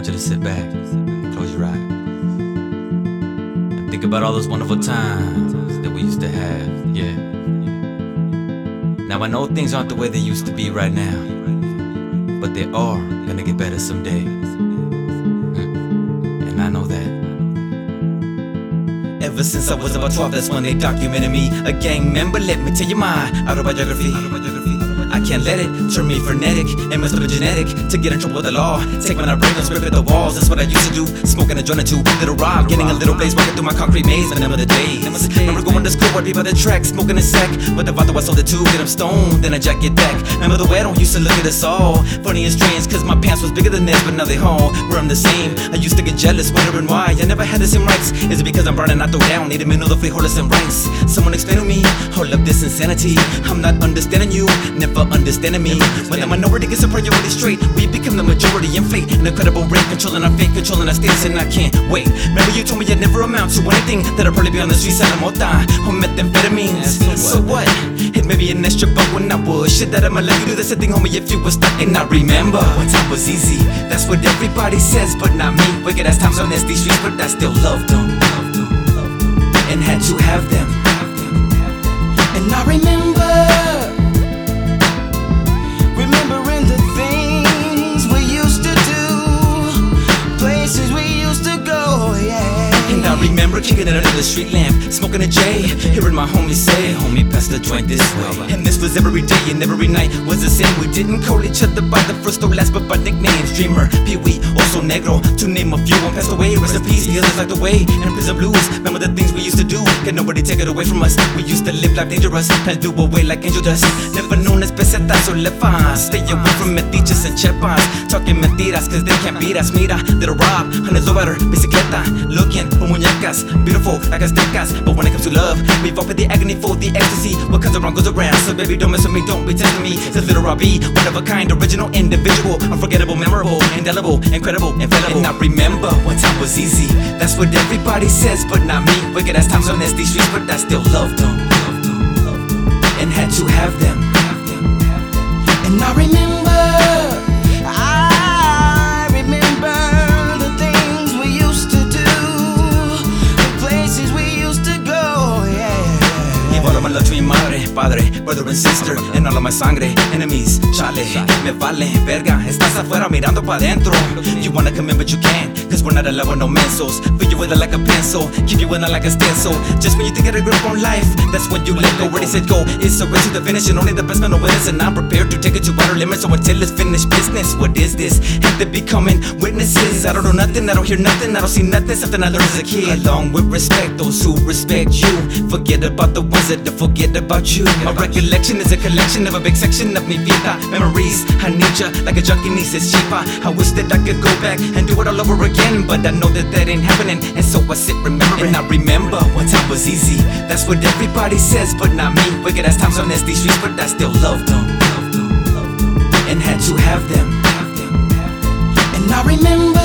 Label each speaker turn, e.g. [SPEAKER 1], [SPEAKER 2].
[SPEAKER 1] want you to sit back, close your eyes, and think about all those wonderful times that we used to have, yeah. Now I know things aren't the way they used to be right now, but they are gonna get better someday. Mm. And I know that. Ever since I was about 12, that's when they documented me. A gang member, let me tell you my autobiography. autobiography. I can't let it turn me frenetic. It must have genetic to get in trouble with the law. Take when I bring them, rip at the walls. That's what I used to do. Smoking a joint or two, Lil Rob, getting a little blaze, walking through my concrete maze. Remember the days. Remember going to school, I'd be by the track, smoking a sack. With the vato, I sold it too, get stoned, then I jack it back. Remember the way I don't used to look at us all. Funny and strange, cause my pants was bigger than this, but now they haul. Where I'm the same. I used to get jealous, wondering why I never had the same rights. Is it because I'm burning out the down? Need a minute of frijoles and rice. Someone explain to me, hold up this insanity. I'm not understanding you, never understanding me. When the minority gets a priority straight, we become the majority. Inflate an incredible rate, controlling our fate, controlling our status, and I can't wait. Remember you told me I'd never amount to anything that I'd probably be on the streets selling mota or methamphetamines. So what? It may be an extra buck when I was shit that I'ma let you do the same thing, homie. If you was stuck and I remember when time was easy, that's what everybody says, but not me. Wicked as times on these streets, but I still loved them, loved them, loved them, and had to have them.
[SPEAKER 2] And I remember,
[SPEAKER 1] Kicking it under the street lamp, smoking a J, hearing my homies say, Homie, pass the joint this way. And this was every day and every night was the same. We didn't call each other by the first or last, but by nicknames. Dreamer, Pee Wee, also Negro, to name a few. One passed away, rest in peace. The like the way, and prison blues. Remember the things we used to do? Can nobody take it away from us? We used to live life dangerous, and do away like angel dust. Never known as pesetas or lefas. Stay away from metiches and chepas. Talking mentiras, cause they can't beat us. Mira, Lil Rob, hundreds over, bicicleta, looking for muñecas, beautiful like a aztecas. But when it comes to love, we've all paid the agony for the ecstasy. What comes around goes around. So baby, don't mess with me, don't be testing me. Cause little Robbie, one of a kind, original, individual, unforgettable, memorable, indelible, incredible, infallible. And I remember when time was easy. That's what everybody says, but not me. Wicked as times on these streets, but I still loved them, and had to have them.
[SPEAKER 2] And I remember,
[SPEAKER 1] madre, padre, brother and sister, and all of my sangre, enemies, chale, me vale, verga, estás afuera mirando pa' dentro. You wanna come in but you can't, cause we're not allowed with no mensos. Fill you with it like a pencil, keep you in it like a stencil. Just when you think get a grip on life, that's when you let go. Ready, set, go. It's a race to the finish, and only the best man it is. And I'm prepared to take it to outer limits, so until it's finished business. What is this? Have to be coming witnesses. I don't know nothing, I don't hear nothing, I don't see nothing, something I learned as a kid. Along with respect, those who respect you. Forget about the ones that forget forget about you. My recollection is a collection of a big section of me vida. Memories, I need ya like a junkie needs his chiva. I wish that I could go back and do it all over again, but I know that that ain't happening, and so I sit remembering. I remember when time was easy. That's what everybody says, but not me. Wicked as times on these streets, but I still loved them and had to have them. And I remember.